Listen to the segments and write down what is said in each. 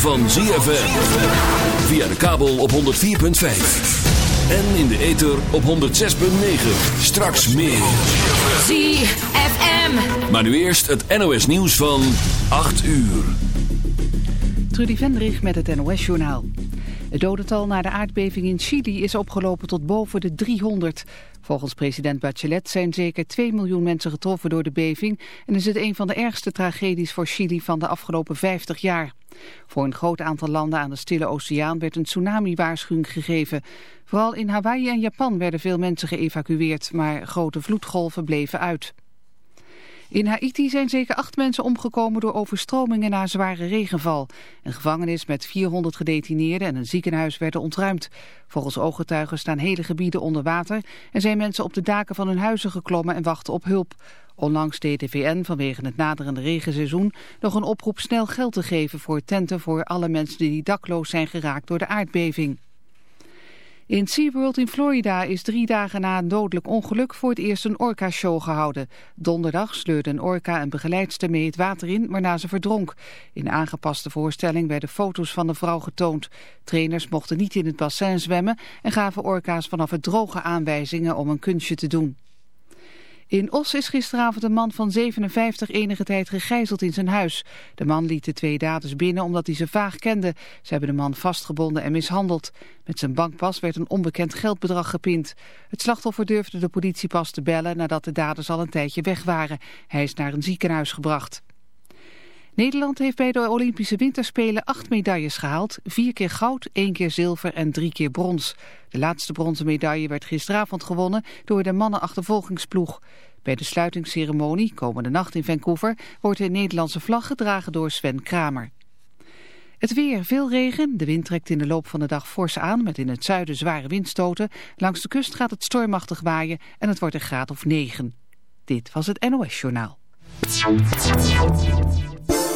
Van ZFM. Via de kabel op 104.5. En in de ether op 106.9. Straks meer. ZFM. Maar nu eerst het NOS nieuws van 8 uur. Trudy Vendrich met het NOS-journaal. Het dodental na de aardbeving in Chili is opgelopen tot boven de 300. Volgens president Bachelet zijn zeker 2 miljoen mensen getroffen door de beving... en is het een van de ergste tragedies voor Chili van de afgelopen 50 jaar. Voor een groot aantal landen aan de Stille Oceaan werd een tsunami-waarschuwing gegeven. Vooral in Hawaii en Japan werden veel mensen geëvacueerd... maar grote vloedgolven bleven uit. In Haiti zijn zeker acht mensen omgekomen door overstromingen na zware regenval. Een gevangenis met 400 gedetineerden en een ziekenhuis werden ontruimd. Volgens ooggetuigen staan hele gebieden onder water en zijn mensen op de daken van hun huizen geklommen en wachten op hulp. Onlangs deed de VN vanwege het naderende regenseizoen nog een oproep snel geld te geven voor tenten voor alle mensen die dakloos zijn geraakt door de aardbeving. In SeaWorld in Florida is drie dagen na een dodelijk ongeluk voor het eerst een orka-show gehouden. Donderdag sleurde een orka een begeleidster mee het water in, waarna ze verdronk. In aangepaste voorstelling werden foto's van de vrouw getoond. Trainers mochten niet in het bassin zwemmen en gaven orka's vanaf het droge aanwijzingen om een kunstje te doen. In Os is gisteravond een man van 57 enige tijd gegijzeld in zijn huis. De man liet de twee daders binnen omdat hij ze vaag kende. Ze hebben de man vastgebonden en mishandeld. Met zijn bankpas werd een onbekend geldbedrag gepind. Het slachtoffer durfde de politie pas te bellen nadat de daders al een tijdje weg waren. Hij is naar een ziekenhuis gebracht. Nederland heeft bij de Olympische Winterspelen acht medailles gehaald. Vier keer goud, één keer zilver en drie keer brons. De laatste bronzen medaille werd gisteravond gewonnen door de mannenachtervolgingsploeg. Bij de sluitingsceremonie, komende nacht in Vancouver, wordt de Nederlandse vlag gedragen door Sven Kramer. Het weer, veel regen. De wind trekt in de loop van de dag fors aan met in het zuiden zware windstoten. Langs de kust gaat het stormachtig waaien en het wordt een graad of 9. Dit was het NOS Journaal.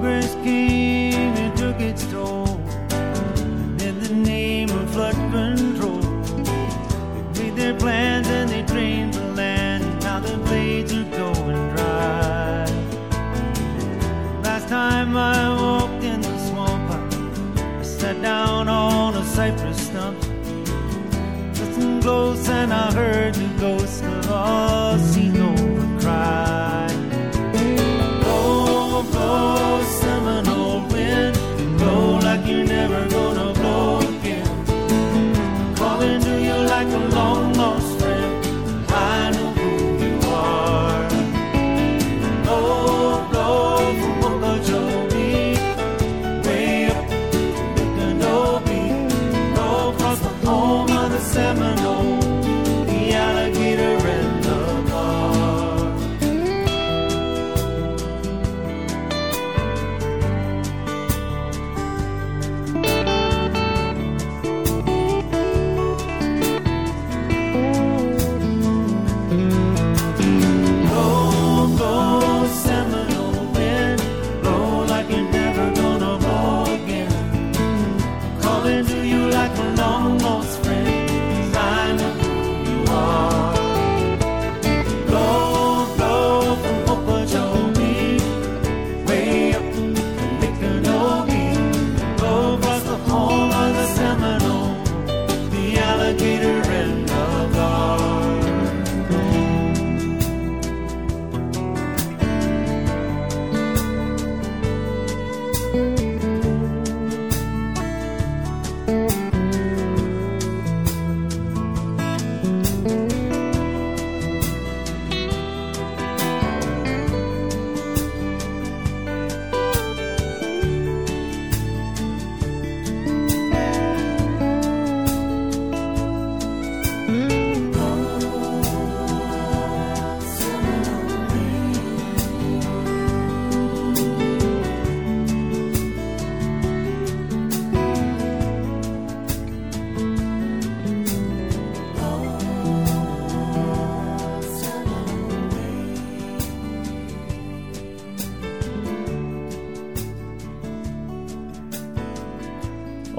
Progress came and took its toll. And in the name of flood control, they made their plans and they drained the land. And now the blades are going dry. Last time I walked in the swamp, I, sat down on a cypress stump. Listened close and I heard the ghost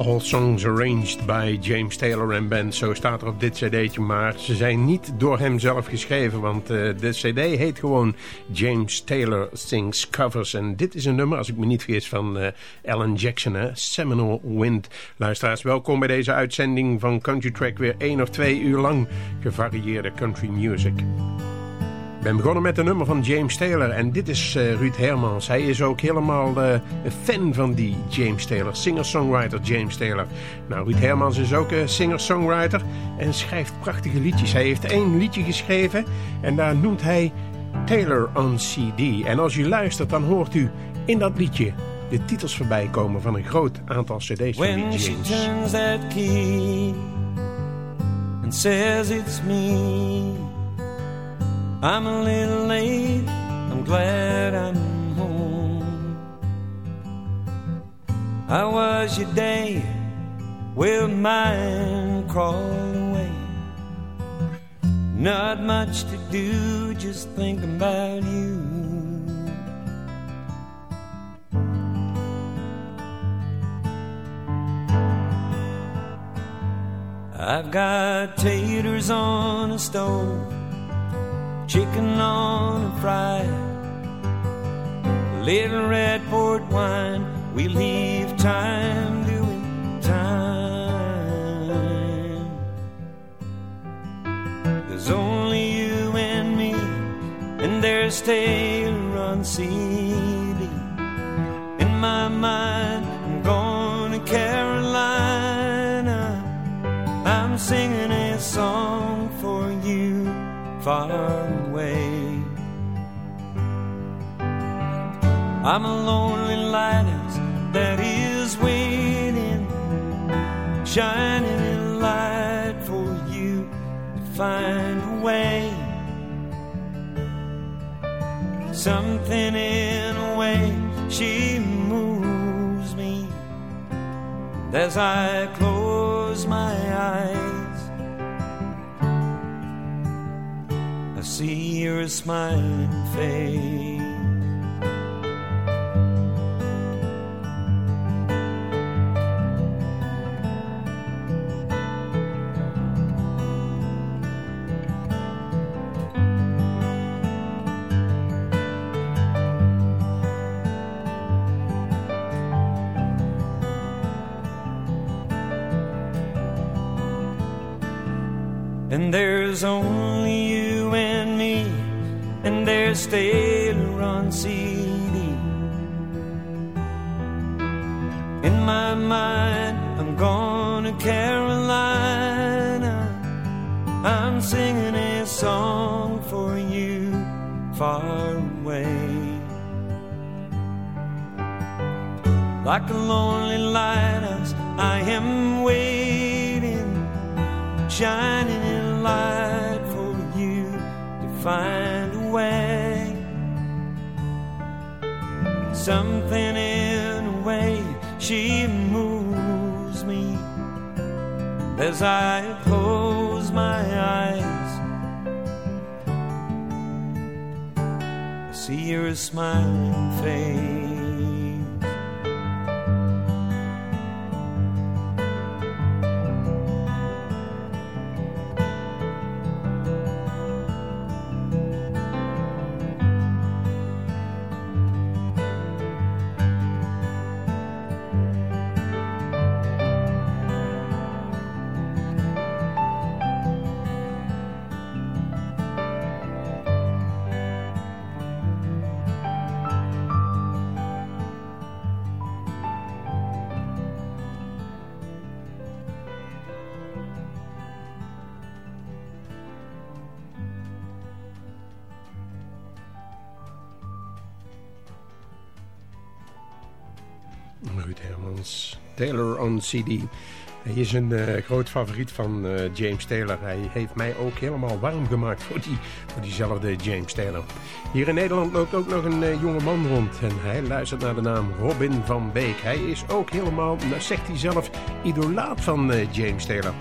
All songs arranged by James Taylor and Band. Zo staat er op dit cd'tje, maar ze zijn niet door hem zelf geschreven. Want eh, de cd heet gewoon James Taylor Sings Covers. En dit is een nummer, als ik me niet vergis, van eh, Alan Jackson, hè? Seminole Wind. Luisteraars, welkom bij deze uitzending van Country Track. Weer één of twee uur lang gevarieerde country music. Ik ben begonnen met een nummer van James Taylor en dit is eh, Ruud Hermans. Hij is ook helemaal eh, een fan van die James Taylor, singer-songwriter James Taylor. Nou, Ruud Hermans is ook een singer-songwriter en schrijft prachtige liedjes. Hij heeft één liedje geschreven en daar noemt hij Taylor on CD. En als u luistert, dan hoort u in dat liedje de titels voorbij komen van een groot aantal cd's van die James. I'm a little late. I'm glad I'm home. How was your day? Well, mine crawled away. Not much to do, just thinking about you. I've got taters on a stove, chicken on a fry, a little red port wine. We leave time doing time. There's only you and me, and there's Taylor on CD. In my mind, I'm going to Carolina. I'm singing a song for you far I'm a lonely lighthouse that is waiting, shining a light for you to find a way. Something in a way she moves me. As I close my eyes, I see your smiling face. My mind, I'm going to Carolina. I'm singing a song for you far away. Like a lonely lighthouse, I am waiting, shining in light for you to find a way. Something in a way she as I close my eyes. I see your smiling face. Taylor on CD. Hij is een uh, groot favoriet van uh, James Taylor. Hij heeft mij ook helemaal warm gemaakt voor, die, voor diezelfde James Taylor. Hier in Nederland loopt ook nog een uh, jonge man rond. En hij luistert naar de naam Robin van Beek. Hij is ook helemaal, nou zegt hij zelf, idolaat van James Taylor.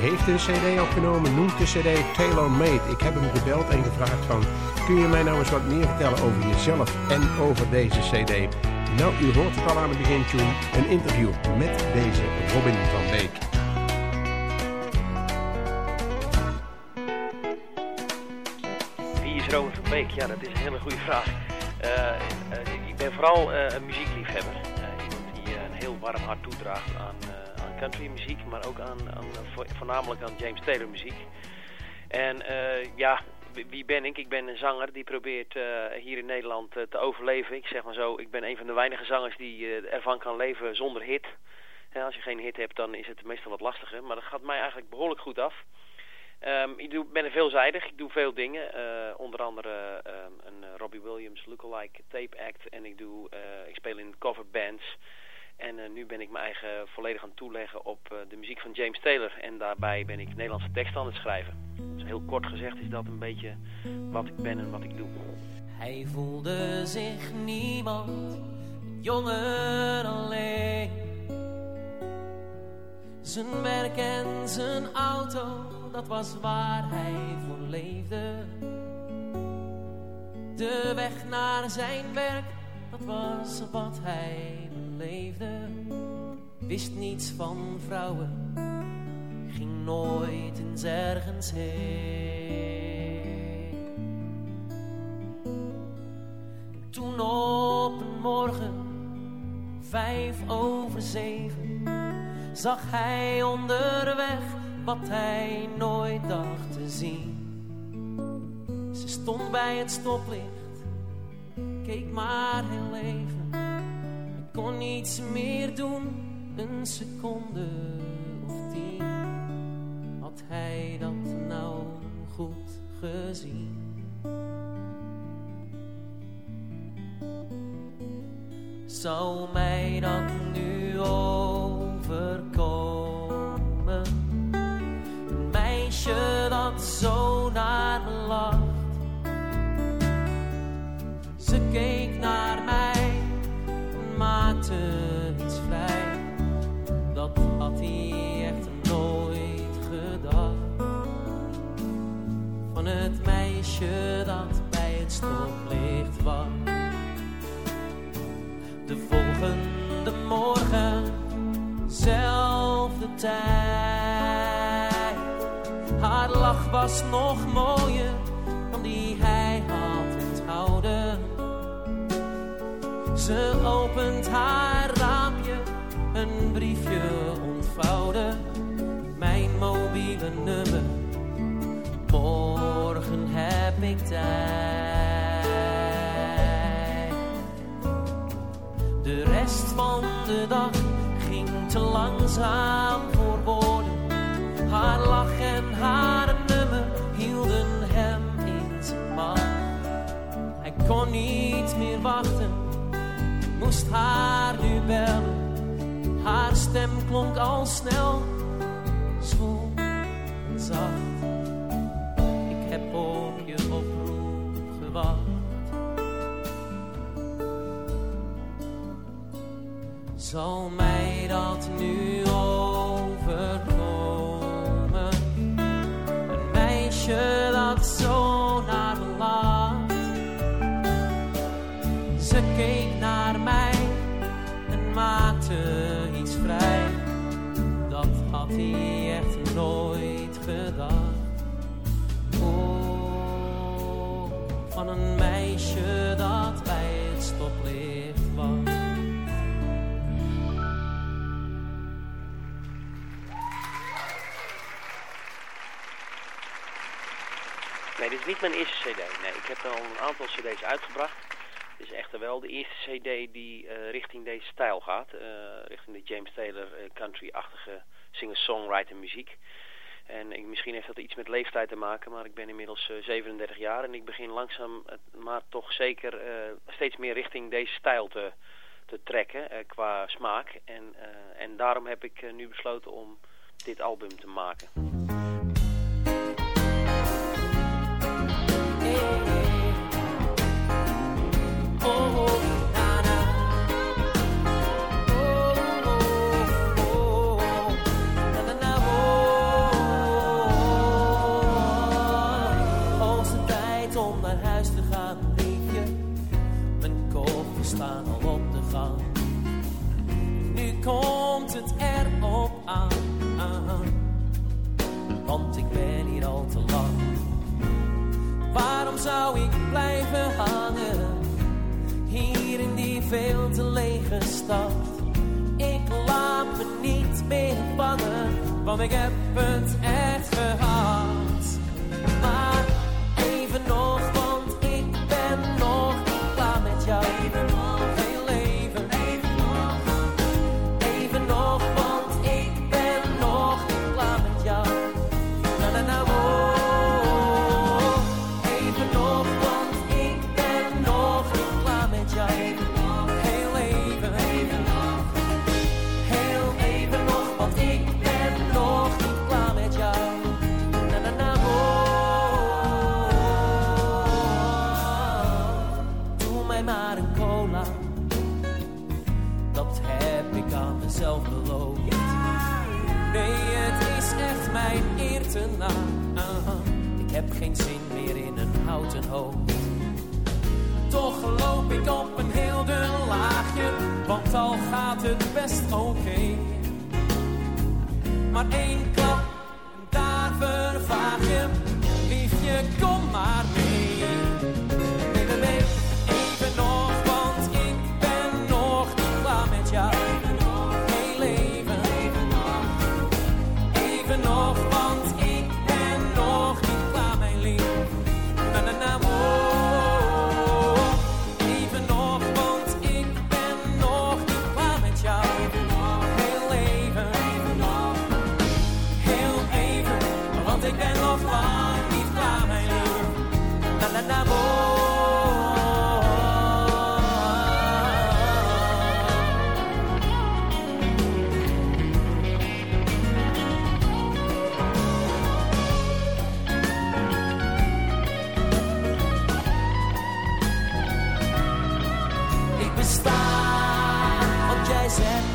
Heeft een cd opgenomen, noemt de cd Taylor Made. Ik heb hem gebeld en gevraagd van, kun je mij nou eens wat meer vertellen over jezelf en over deze cd? Nou, u hoort het al aan het begin, tune, een interview met deze Robin van Beek. Wie is Robin van Beek? Ja, dat is een hele goede vraag. Uh, uh, ik ben vooral uh, een muziekliefhebber. iemand die een heel warm hart toedraagt aan country muziek, maar ook aan, aan, voornamelijk aan James Taylor muziek. En uh, ja, wie ben ik? Ik ben een zanger die probeert uh, hier in Nederland uh, te overleven. Ik zeg maar zo, ik ben een van de weinige zangers die ervan kan leven zonder hit. Als je geen hit hebt, dan is het meestal wat lastiger. Maar dat gaat mij eigenlijk behoorlijk goed af. Um, ik doe, ben veelzijdig, ik doe veel dingen. onder andere um, een Robbie Williams lookalike tape act. En ik, doe, ik speel in coverbands. En uh, nu ben ik mijn eigen volledig aan het toeleggen op uh, de muziek van James Taylor. En daarbij ben ik Nederlandse teksten aan het schrijven. Dus heel kort gezegd is dat een beetje wat ik ben en wat ik doe. Hij voelde zich niemand, jongen alleen. Zijn werk en zijn auto, dat was waar hij voor leefde. De weg naar zijn werk, dat was wat hij leefde, wist niets van vrouwen, ging nooit eens ergens heen. Toen op een morgen vijf over zeven zag hij onderweg wat hij nooit dacht te zien. Ze stond bij het stoplicht, keek maar heel even. Kon niets meer doen, een seconde of tien. Had hij dat nou goed gezien? Zou mij dat nu overkomen? Een meisje dat zo naar me lacht. Ze keek Dat had hij echt nooit gedacht. Van het meisje dat bij het stoplicht wacht. De volgende morgen, zelfde tijd. Haar lach was nog mooier dan die hij Ze opent haar raampje, een briefje ontvouwen. Mijn mobiele nummer, morgen heb ik tijd. De rest van de dag ging te langzaam voor woorden. Haar lach en haar nummer hielden hem in zijn. Hij kon niet meer wachten, moest haar nu bellen. Haar stem klonk al snel, zwoel en zacht. Ik heb op je oproep gewacht. Zal mij dat nu is niet mijn eerste cd. Nee, ik heb al een aantal cd's uitgebracht. Dit is echter wel de eerste cd die eh, richting deze stijl gaat. eh, richting de James Taylor eh, country-achtige singer-songwriter muziek. En misschien heeft dat iets met leeftijd te maken, maar ik ben inmiddels eh, 37 jaar en ik begin langzaam, maar toch zeker steeds meer richting deze stijl te, te trekken qua smaak. En, en daarom heb ik nu besloten om dit album te maken. Komt het erop aan, want ik ben hier al te lang. Waarom zou ik blijven hangen, hier in die veel te lege stad? Ik laat me niet meer vangen, want ik heb het echt gehad. Maar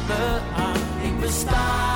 me aan. Ik besta,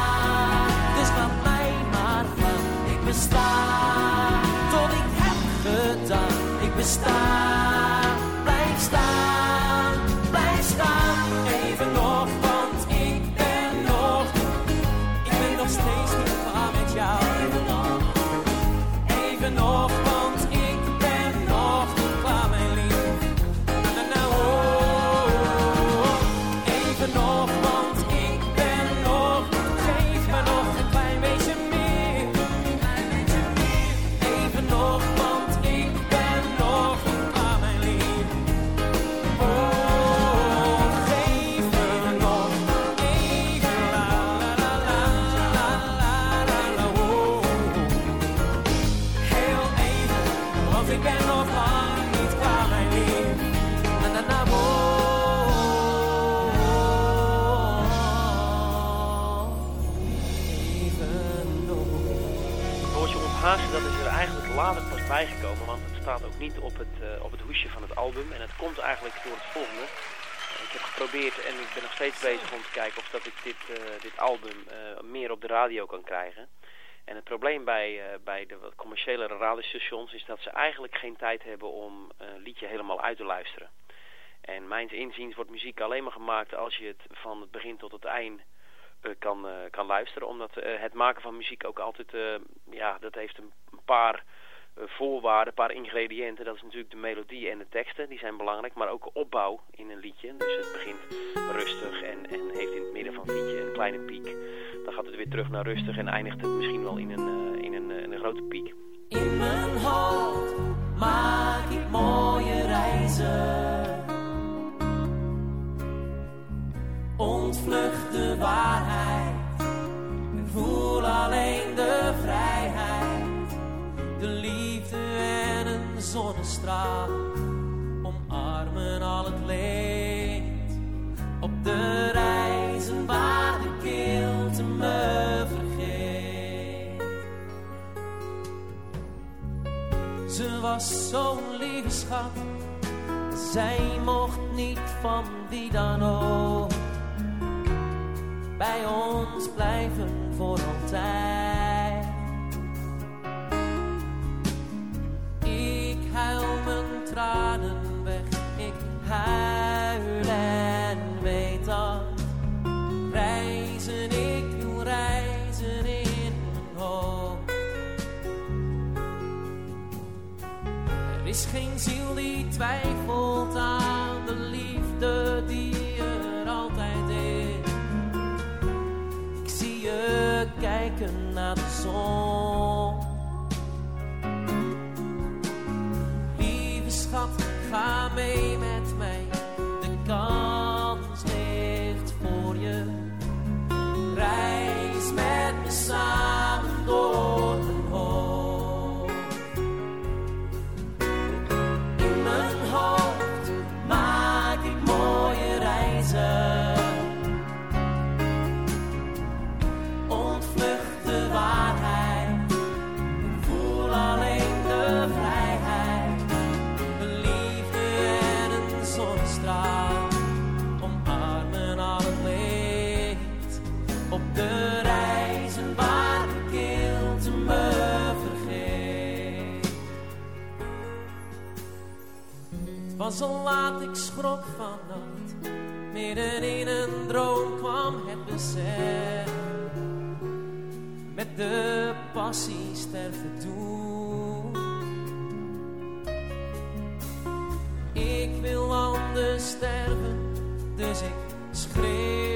niet op het, eh, op het hoesje van het album. En het komt eigenlijk door het volgende. Ik heb geprobeerd en ik ben nog steeds bezig om te kijken of dat ik dit, eh, dit album eh, meer op de radio kan krijgen. En het probleem bij, eh, bij de commerciële radiostations is dat ze eigenlijk geen tijd hebben om een liedje helemaal uit te luisteren. En mijns inziens wordt muziek alleen maar gemaakt als je het van het begin tot het eind eh, kan, eh, kan luisteren. Omdat eh, het maken van muziek ook altijd, eh, ja, dat heeft een paar eh, voorwaarden, een paar ingrediënten. Dat is natuurlijk de melodie en de teksten, die zijn belangrijk. Maar ook opbouw in een liedje. Dus het begint rustig en, en heeft in het midden van het liedje een kleine piek. Dan gaat het weer terug naar rustig en eindigt het misschien wel in een, eh, in een, eh, een grote piek. In mijn hoofd Zij mocht niet van wie dan ook bij ons blijven voor altijd. Ik huil mijn tranen weg, ik huil en weet dat reizen, ik wil reizen in mijn hoofd. Er is geen ziel die twijfelt was al laat, ik schrok vannacht. Midden in een droom kwam het besef. Met de passie sterven toe. Ik wil anders sterven, dus ik schreeuw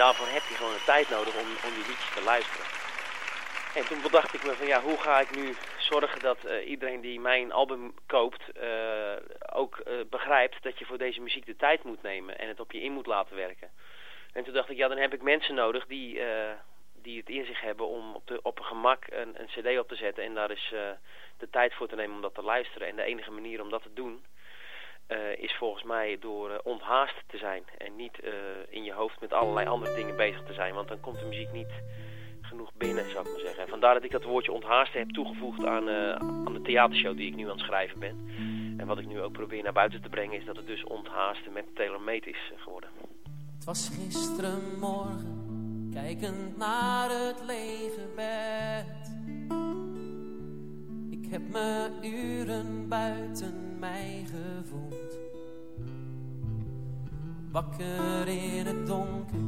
daarvoor heb je gewoon de tijd nodig om, om die liedjes te luisteren. En toen bedacht ik me van ja, hoe ga ik nu zorgen dat uh, iedereen die mijn album koopt uh, ook uh, begrijpt dat je voor deze muziek de tijd moet nemen en het op je in moet laten werken. En toen dacht ik ja, dan heb ik mensen nodig die, die het in zich hebben om op, de, op een gemak een, een cd op te zetten en daar is de tijd voor te nemen om dat te luisteren. En de enige manier om dat te doen is volgens mij door onthaast te zijn en niet in je hoofd met allerlei andere dingen bezig te zijn, want dan komt de muziek niet genoeg binnen, zou ik maar zeggen. Vandaar dat ik dat woordje onthaasten heb toegevoegd aan, aan de theatershow die ik nu aan het schrijven ben. En wat ik nu ook probeer naar buiten te brengen is dat het dus onthaasten met Taylor is geworden. Het was gisteren morgen, kijkend naar het lege bed. Heb me uren buiten mij gevoeld. Wakker in het donker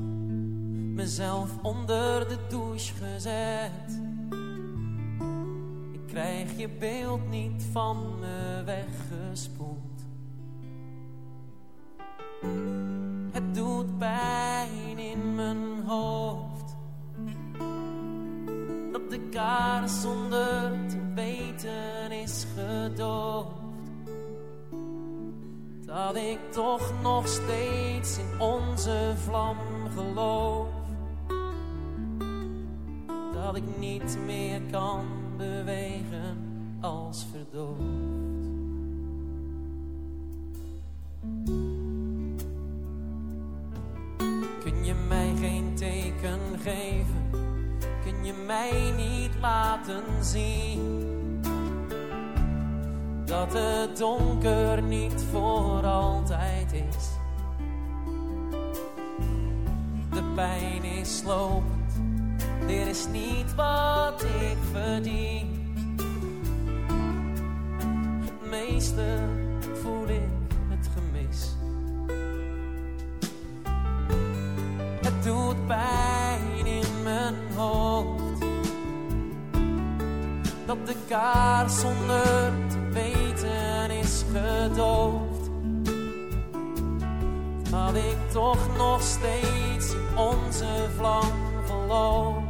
mezelf onder de douche gezet. Ik krijg je beeld niet van me weggespoeld. Het doet pijn in mijn hoofd. Dat de kaars zonder gedoofd. Dat ik toch nog steeds in onze vlam geloof dat ik niet meer kan bewegen als verdoofd. Kun je mij geen teken geven? Kun je mij niet laten zien? Dat het donker niet voor altijd is. De pijn is lopend dit is niet wat ik verdien. Meeste voel ik het gemis. Het doet pijn in mijn hoofd. Dat de kaars zonder gedoofd. Dat ik toch nog steeds onze vlam geloof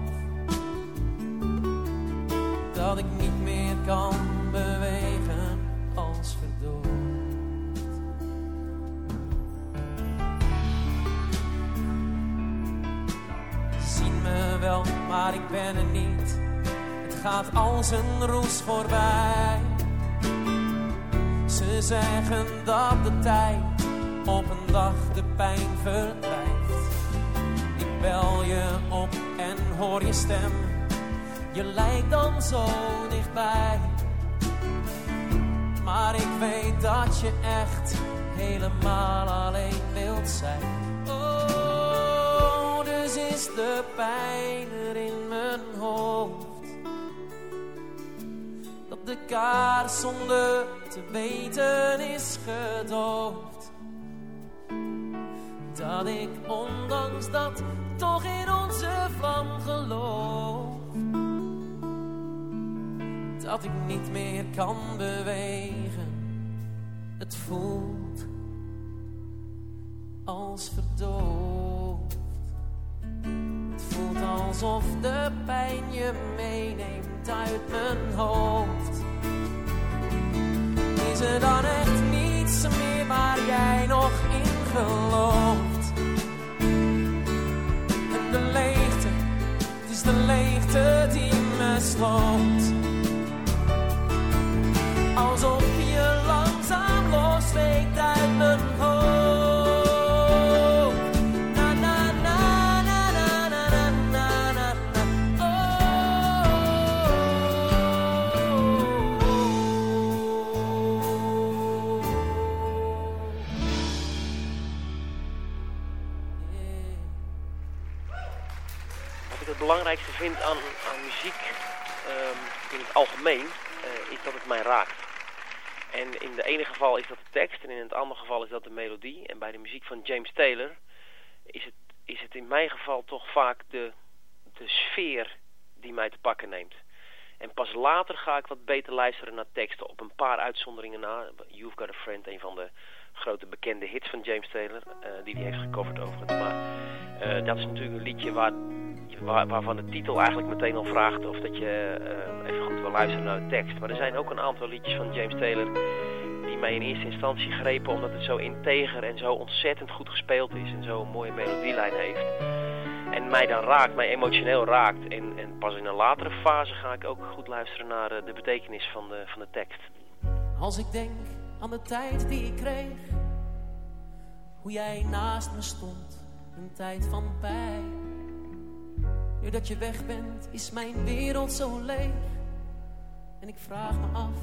dat ik niet meer kan bewegen als verdoofd. Zien me wel, maar ik ben er niet. Het gaat als een roes voorbij. Ze zeggen dat de tijd op een dag de pijn verdrijft. Ik bel je op en hoor je stem je lijkt dan zo dichtbij. Maar ik weet dat je echt helemaal alleen wilt zijn. Oh, dus is de pijn er in mijn hoofd. De kaars zonder te weten is gedoofd. Dat ik ondanks dat toch in onze vlam geloof dat ik niet meer kan bewegen. Het voelt als verdoofd. Het voelt alsof de pijn je meeneemt uit mijn hoofd. Is er dan echt niets meer waar jij nog in gelooft? En de leegte, het is de leegte die me sloopt alsof je langzaam losweekt belangrijkste vind aan, aan muziek um, in het algemeen uh, is dat het mij raakt. En in de ene geval is dat de tekst en in het andere geval is dat de melodie. En bij de muziek van James Taylor is het, is het in mijn geval toch vaak de, de sfeer die mij te pakken neemt. En pas later ga ik wat beter luisteren naar teksten op een paar uitzonderingen na. You've Got a Friend, een van de grote bekende hits van James Taylor, uh, die hij heeft gecoverd overigens. Maar Eh, dat is natuurlijk een liedje waar, waar, waarvan de titel eigenlijk meteen al vraagt of dat je eh, even goed wil luisteren naar de tekst. Maar er zijn ook een aantal liedjes van James Taylor die mij in eerste instantie grepen omdat het zo integer en zo ontzettend goed gespeeld is en zo een mooie melodielijn heeft. En mij dan raakt, mij emotioneel raakt. En, en pas in een latere fase ga ik ook goed luisteren naar eh, de betekenis van de, van de tekst. Als ik denk aan de tijd die ik kreeg, hoe jij naast me stond, een tijd van pijn. Nu dat je weg bent, is mijn wereld zo leeg. En ik vraag me af,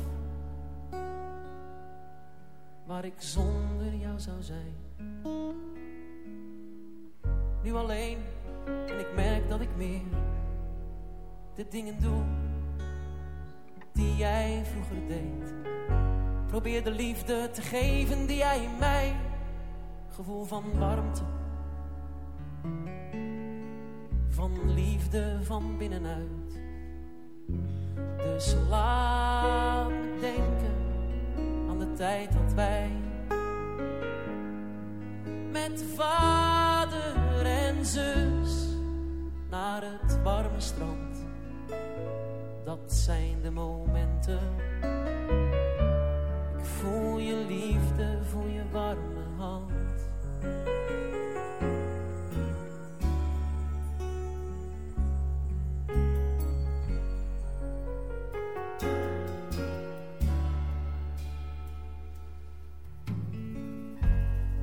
waar ik zonder jou zou zijn. Nu alleen, en ik merk dat ik meer de dingen doe die jij vroeger deed. Probeer de liefde te geven die jij in mij, gevoel van warmte, van liefde van binnenuit. Dus laat me denken aan de tijd dat wij met vader en zus naar het warme strand. Dat zijn de momenten. Ik voel je liefde, voel je warme hand.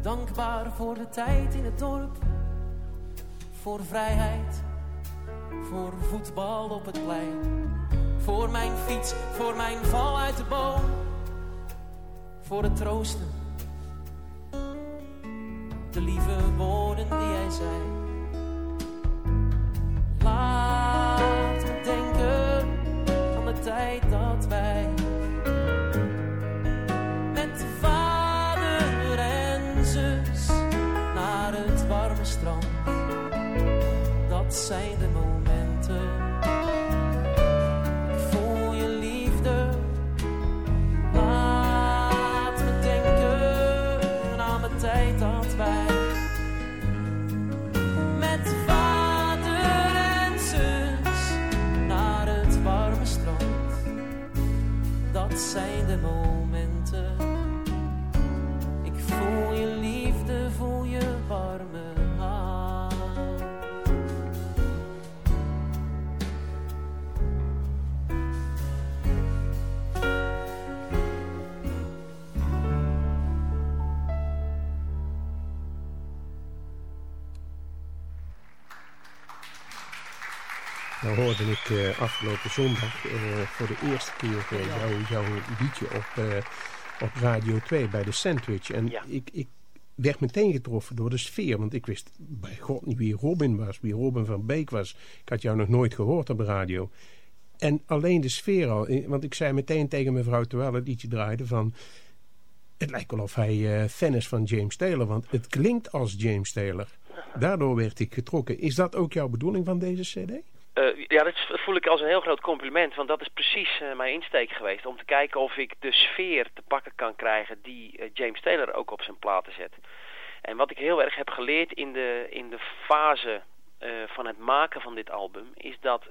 Dankbaar voor de tijd in het dorp, voor vrijheid, voor voetbal op het plein, voor mijn fiets, voor mijn val uit de boom, voor het troosten, de lieve woorden die jij zei. Afgelopen zondag eh, voor de eerste keer eh, jouw, liedje op, eh, op Radio 2 bij de Sandwich. En ik, ik werd meteen getroffen door de sfeer. Want ik wist bij god niet wie Robin was, wie Robin van Beek was. Ik had jou nog nooit gehoord op de radio. En alleen de sfeer al. Want ik zei meteen tegen mevrouw terwijl het liedje draaide van... Het lijkt wel of hij fan is van James Taylor. Want het klinkt als James Taylor. Daardoor werd ik getrokken. Is dat ook jouw bedoeling van deze cd? Eh, ja, dat voel ik als een heel groot compliment, want dat is precies eh, mijn insteek geweest. Om te kijken of ik de sfeer te pakken kan krijgen die eh, James Taylor ook op zijn platen zet. En wat ik heel erg heb geleerd in de, in de fase van het maken van dit album, is dat,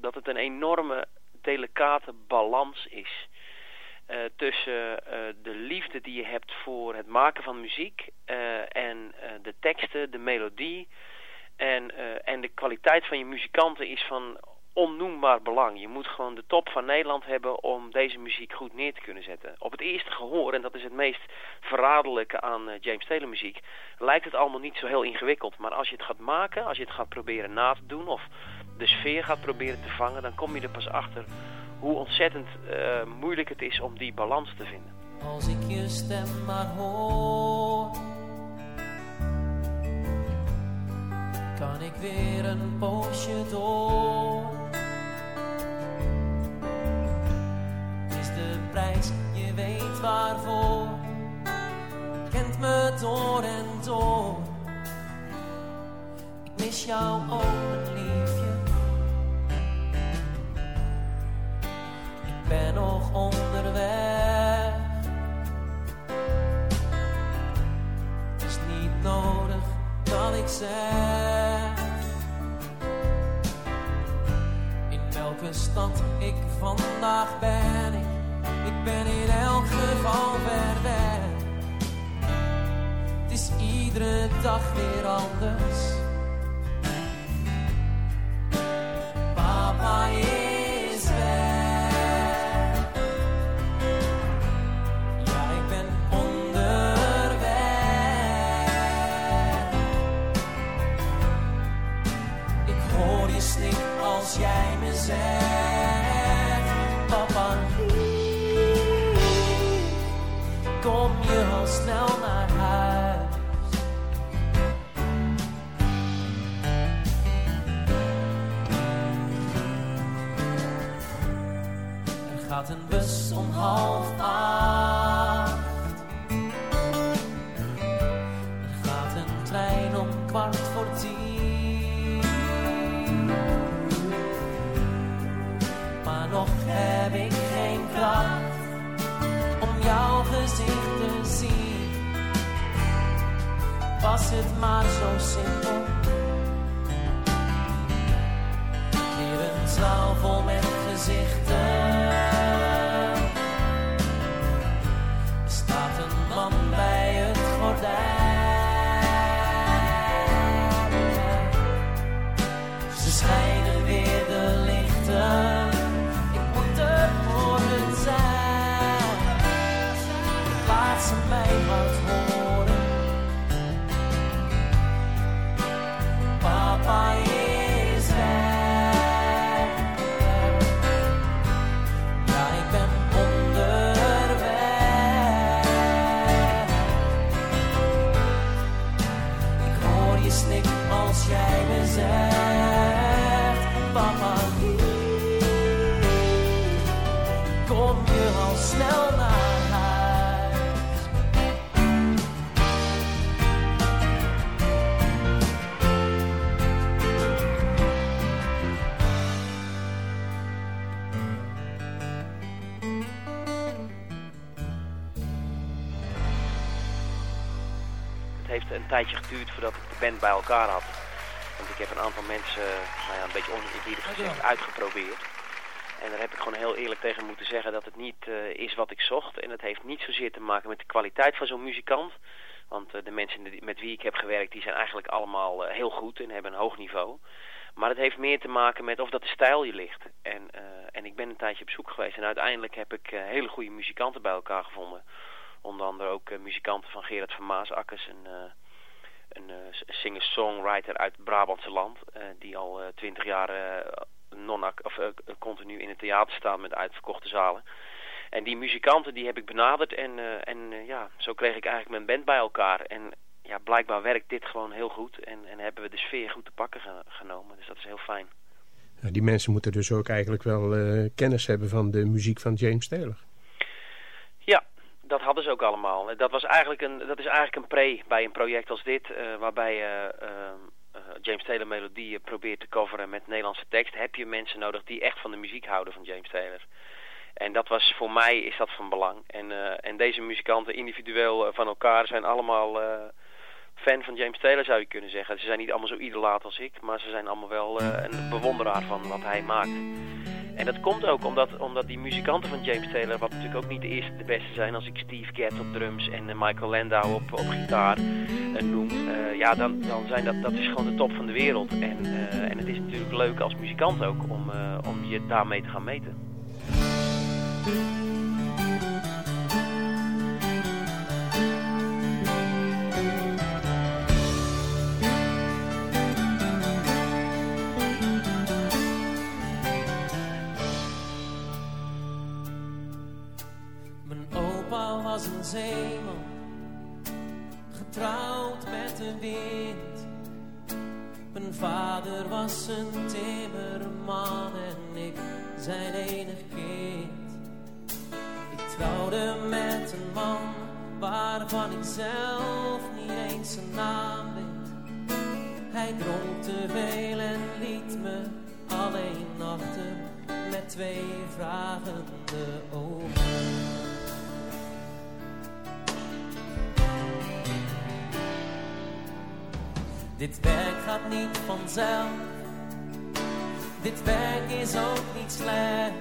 dat het een enorme delicate balans is. tussen de liefde die je hebt voor het maken van muziek en de teksten, de melodie en, eh, en de kwaliteit van je muzikanten is van onnoembaar belang. Je moet gewoon de top van Nederland hebben om deze muziek goed neer te kunnen zetten. Op het eerste gehoor, en dat is het meest verraderlijke aan eh, James Taylor muziek, lijkt het allemaal niet zo heel ingewikkeld. Maar als je het gaat maken, als je het gaat proberen na te doen of de sfeer gaat proberen te vangen, dan kom je er pas achter hoe ontzettend eh, moeilijk het is om die balans te vinden. Als ik je stem maar hoor, kan ik weer een poosje door. Is de prijs, je weet waarvoor, kent me door en door. Ik mis jou ook, liefje. Ik ben nog onderweg. Het is niet nodig zal ik. In welke stad ik vandaag ben, ik, ik ben in elk geval ver weg. Het is iedere dag weer anders. Zegt, papa, kom je al snel naar huis. Er gaat een bus om half acht. Heb ik geen kracht om jouw gezicht te zien. Was het maar zo simpel. Hier een zaal vol met gezichten. Tijdje geduurd voordat ik de band bij elkaar had. Want ik heb een aantal mensen, nou ja, een beetje oneerbiedig gezegd, uitgeprobeerd. En daar heb ik gewoon heel eerlijk tegen moeten zeggen dat het niet eh, is wat ik zocht. En het heeft niet zozeer te maken met de kwaliteit van zo'n muzikant. Want eh, de mensen met wie ik heb gewerkt, die zijn eigenlijk allemaal eh, heel goed en hebben een hoog niveau. Maar het heeft meer te maken met of dat de stijl je ligt. En, en ik ben een tijdje op zoek geweest. En uiteindelijk heb ik hele goede muzikanten bij elkaar gevonden. Onder andere ook muzikanten van Gerard van Maasakkers, een, een singer-songwriter uit Brabantse land. die al twintig jaar non of, eh, continu in het theater staat met uitverkochte zalen. En die muzikanten die heb ik benaderd en, eh, en eh, ja, zo kreeg ik eigenlijk mijn band bij elkaar. En ja, blijkbaar werkt dit gewoon heel goed en, en hebben we de sfeer goed te pakken ge- genomen. Dus dat is heel fijn. Die mensen moeten dus ook eigenlijk wel kennis hebben van de muziek van James Taylor. Ja, dat hadden ze ook allemaal. Dat, was eigenlijk een, dat is eigenlijk een pre bij een project als dit, waarbij je eh, eh, James Taylor melodieën probeert te coveren met Nederlandse tekst. Heb je mensen nodig die echt van de muziek houden van James Taylor. En dat was voor mij is dat van belang. En, eh, en deze muzikanten individueel eh, van elkaar zijn allemaal eh, fan van James Taylor zou je kunnen zeggen. Ze zijn niet allemaal zo idolaat als ik, maar ze zijn allemaal wel eh, een bewonderaar van wat hij maakt. En dat komt ook omdat, omdat die muzikanten van James Taylor, wat natuurlijk ook niet de eerste de beste zijn, als ik Steve Gadd op drums en eh, Michael Landau op, op gitaar eh, noem, eh, ja, dan, dan zijn dat, dat is gewoon de top van de wereld. En, en het is natuurlijk leuk als muzikant ook om, om je daarmee te gaan meten. Een zeeman, getrouwd met de wind. Mijn vader was een timmerman en ik zijn enig kind. Ik trouwde met een man waarvan ik zelf niet eens zijn naam weet. Hij dronk te veel en liet me alleen achter met twee vragende ogen. Dit werk gaat niet vanzelf. Dit werk is ook niet slecht.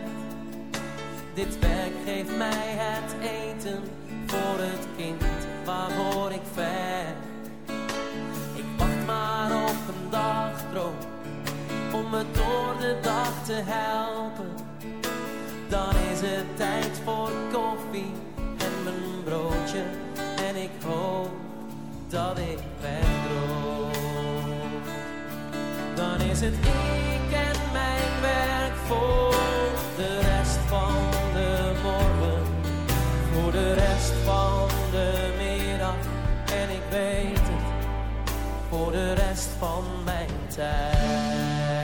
Dit werk geeft mij het eten voor het kind waarvoor ik vecht. Ik wacht maar op een dagdroom om me door de dag te helpen. Dan is het tijd voor koffie en mijn broodje. En ik hoop dat ik wegdroom. Is het ik en mijn werk voor de rest van de morgen. Voor de rest van de middag. En ik weet het, voor de rest van mijn tijd.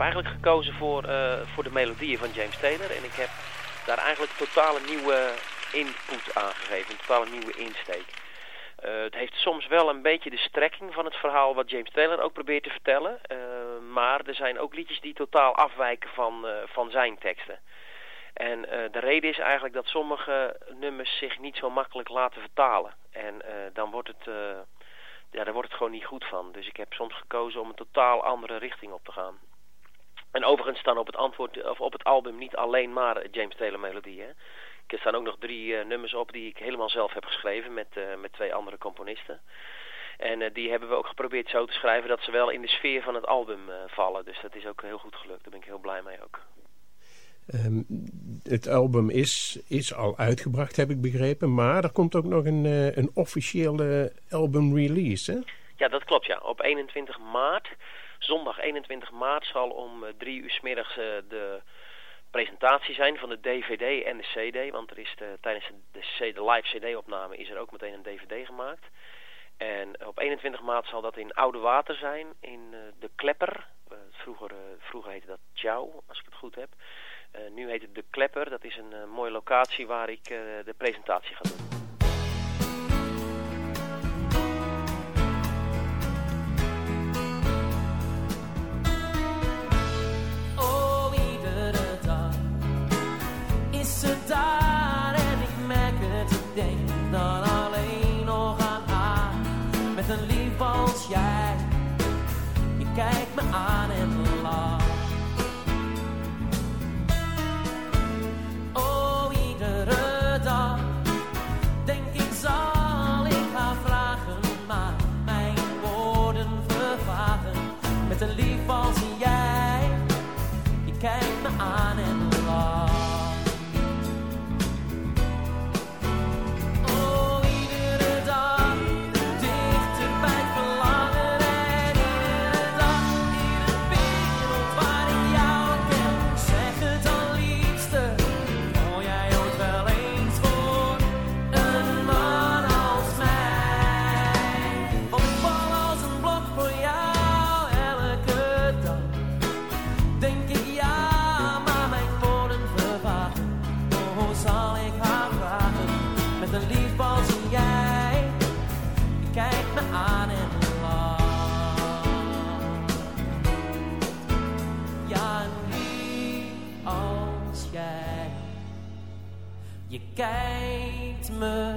Heb eigenlijk gekozen voor, eh, voor de melodieën van James Taylor. En ik heb daar eigenlijk totale nieuwe input aan gegeven. Een totale nieuwe insteek. Eh, het heeft soms wel een beetje de strekking van het verhaal wat James Taylor ook probeert te vertellen. Eh, maar er zijn ook liedjes die totaal afwijken van, van zijn teksten. En de reden is eigenlijk dat sommige nummers zich niet zo makkelijk laten vertalen. En dan wordt het, ja, daar wordt het gewoon niet goed van. Dus ik heb soms gekozen om een totaal andere richting op te gaan. En overigens staan op het, antwoord, of op het album niet alleen maar James Taylor melodieën. Er staan ook nog drie eh, nummers op die ik helemaal zelf heb geschreven met, eh, met twee andere componisten. En eh, die hebben we ook geprobeerd zo te schrijven dat ze wel in de sfeer van het album eh, vallen. Dus dat is ook heel goed gelukt. Daar ben ik heel blij mee ook. Ehm, het album is, is al uitgebracht, heb ik begrepen. Maar er komt ook nog een, eh, een officiële album release, hè? Ja, dat klopt ja. Op 21 maart, zondag 21 maart, zal om eh, drie uur 's middags eh, de presentatie zijn van de DVD en de CD. Want er is de, tijdens de, de, live CD-opname is er ook meteen een DVD gemaakt. En op 21 maart zal dat in Oude Water zijn, in eh, de Klepper. Vroeger, vroeger heette dat Ciao, als ik het goed heb. Nu heet het de Klepper. Dat is een mooie locatie waar ik de presentatie ga doen. En ik merk het. Ik denk dan alleen nog aan haar. Met een lief als jij, je kijkt me aan en kijkt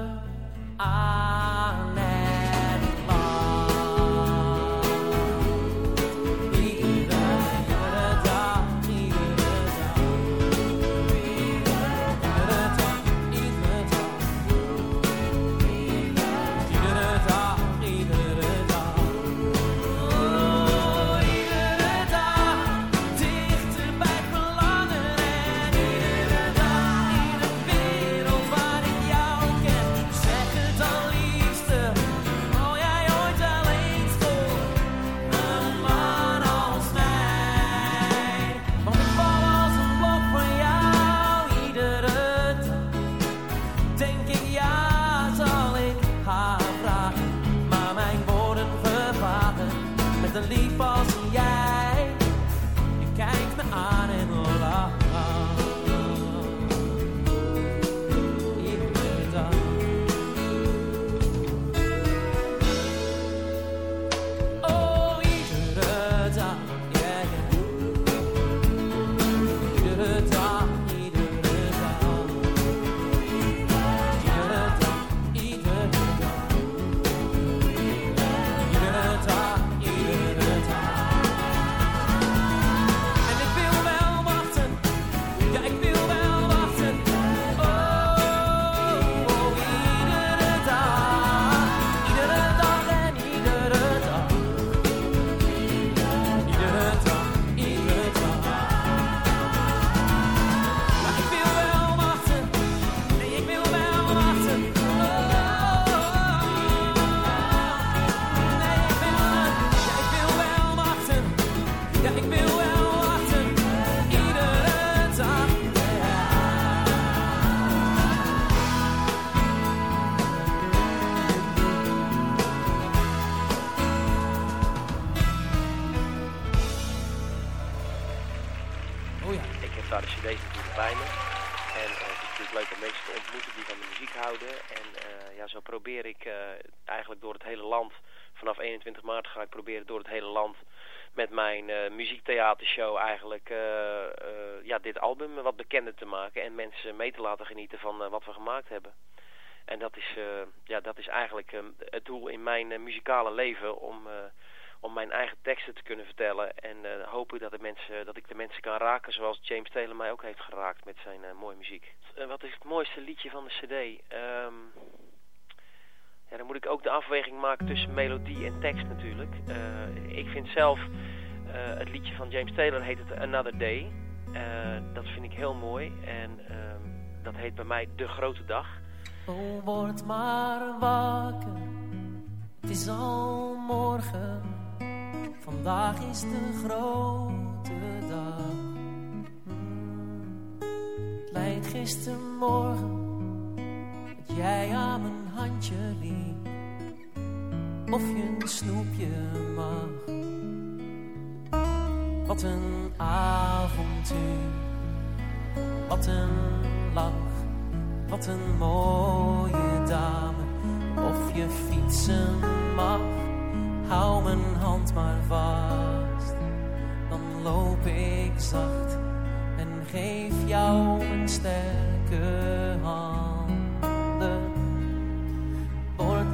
21 maart ga ik proberen door het hele land met mijn eh, muziektheatershow eigenlijk eh, eh, ja, dit album wat bekender te maken. En mensen mee te laten genieten van wat we gemaakt hebben. En dat is, ja, dat is eigenlijk het doel in mijn muzikale leven om, om mijn eigen teksten te kunnen vertellen. En hopen dat, de mensen, dat ik de mensen kan raken zoals James Taylor mij ook heeft geraakt met zijn mooie muziek. Wat is het mooiste liedje van de cd? Ehm, ja, dan moet ik ook de afweging maken tussen melodie en tekst natuurlijk. Eh, ik vind zelf eh, het liedje van James Taylor heet het Another Day. Eh, dat vind ik heel mooi en ehm, dat heet bij mij De Grote Dag. Oh, word maar wakker. Het is al morgen. Vandaag is de grote dag. Hmm. Het lijkt gistermorgen dat jij aan mijn handje liep. Of je een snoepje mag. Wat een avontuur. Wat een lach. Wat een mooie dame, of je fietsen mag, hou mijn hand maar vast. Dan loop ik zacht en geef jou mijn sterke handen.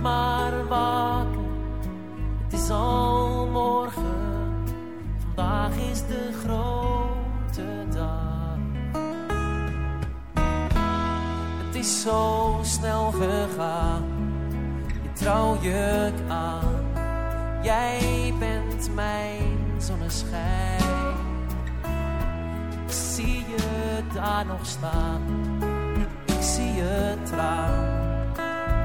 Maar wakker, het is al morgen, vandaag is de grote dag. Het is zo snel gegaan, je trouwjurk aan. Jij bent mijn zonneschijn. Ik zie je daar nog staan, ik zie je traan.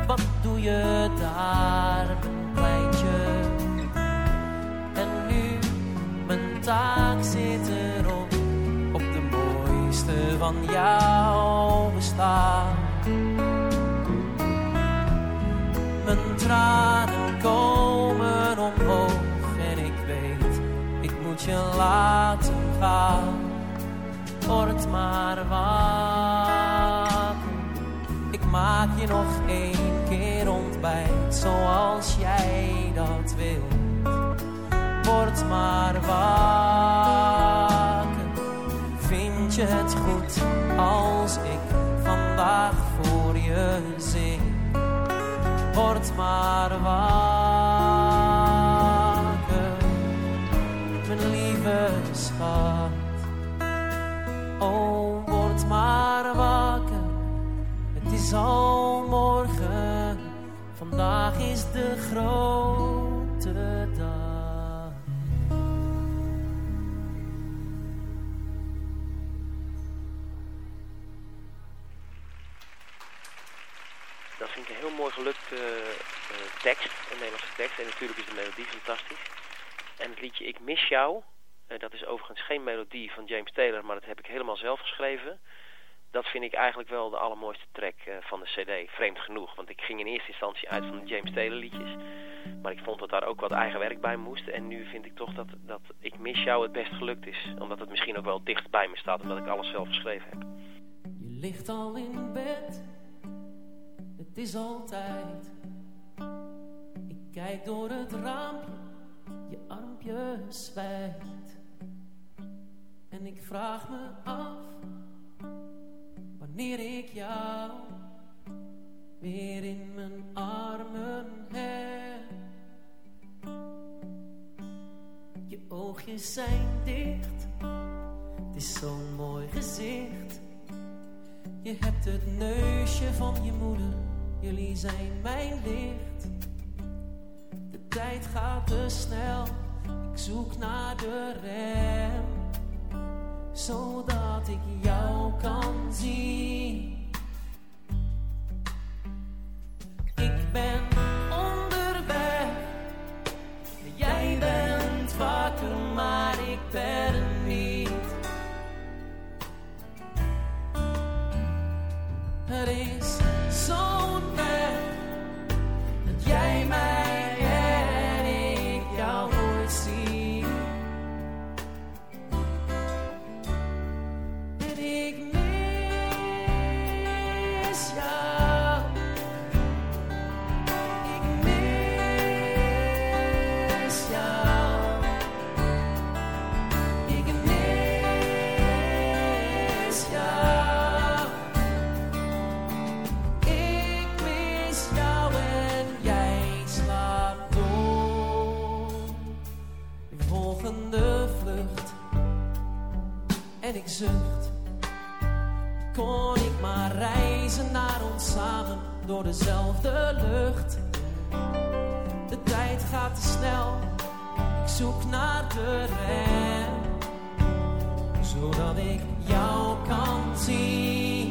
Wat doe je daar, mijn kleintje? En nu, mijn taak zit erop, op de mooiste van jouw bestaan. Mijn tranen komen omhoog en ik weet, ik moet je laten gaan. Word maar wakker, ik maak je nog één ontbijt zoals jij dat wilt. Word maar wakker, vind je het goed als ik vandaag voor je zing. Word maar wakker, mijn lieve schat. Oh, word maar wakker, het is al. Vandaag is de grote dag. Dat vind ik een heel mooi gelukt eh, eh, tekst, een Nederlandse tekst. En natuurlijk is de melodie fantastisch. En het liedje Ik Mis Jou, eh, dat is overigens geen melodie van James Taylor, maar dat heb ik helemaal zelf geschreven. Dat vind ik eigenlijk wel de allermooiste track eh, van de cd, vreemd genoeg. Want ik ging in eerste instantie uit van de James Taylor liedjes. Maar ik vond dat daar ook wat eigen werk bij moest. En nu vind ik toch dat, dat Ik Mis Jou het best gelukt is. Omdat het misschien ook wel dicht bij me staat, omdat ik alles zelf geschreven heb. Je ligt al in bed, het is altijd. Ik kijk door het raampje, je armpje zwijgt. En ik vraag me af, wanneer ik jou weer in mijn armen heb. Je oogjes zijn dicht, het is zo'n mooi gezicht. Je hebt het neusje van je moeder, jullie zijn mijn licht. De tijd gaat te snel, ik zoek naar de rem. Zodat ik jou kan zien. Door dezelfde lucht. De tijd gaat te snel. Ik zoek naar de rem. Zodat ik jou kan zien.